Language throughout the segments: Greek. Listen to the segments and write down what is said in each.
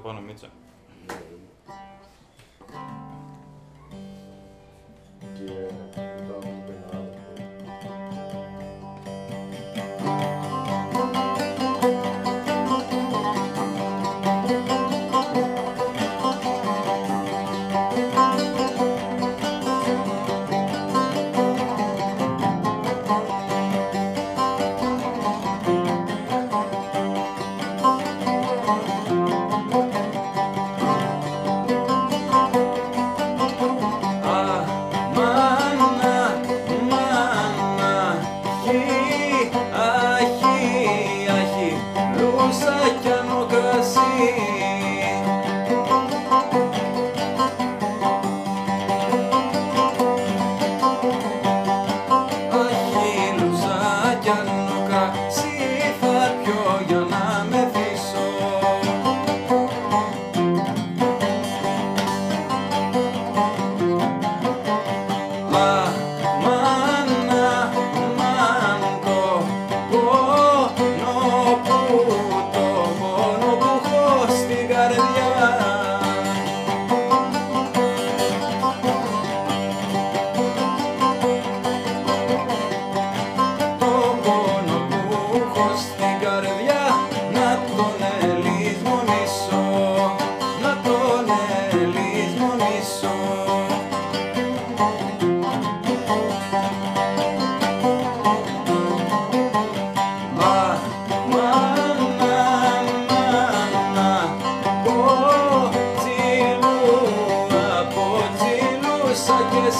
帮他们整。Osaka.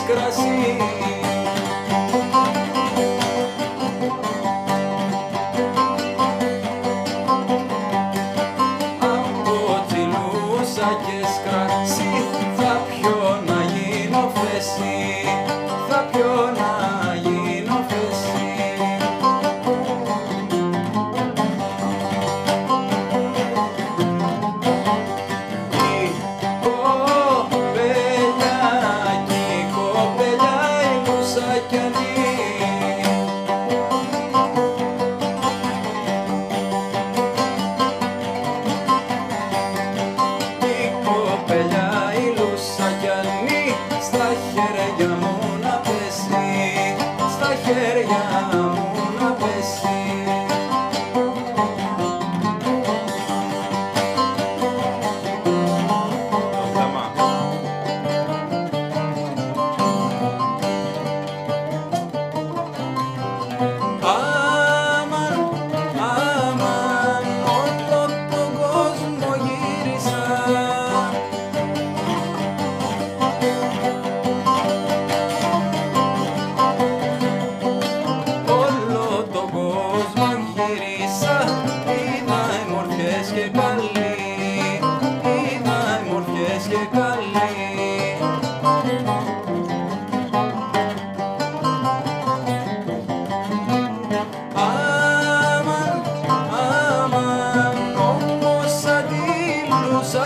κρασί. στα χέρια μου να πέσει, στα χέρια μου. και καλοί, και καλοί. Αμάν, αμάν, όμως αντίλουσα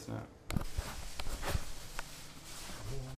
that's not.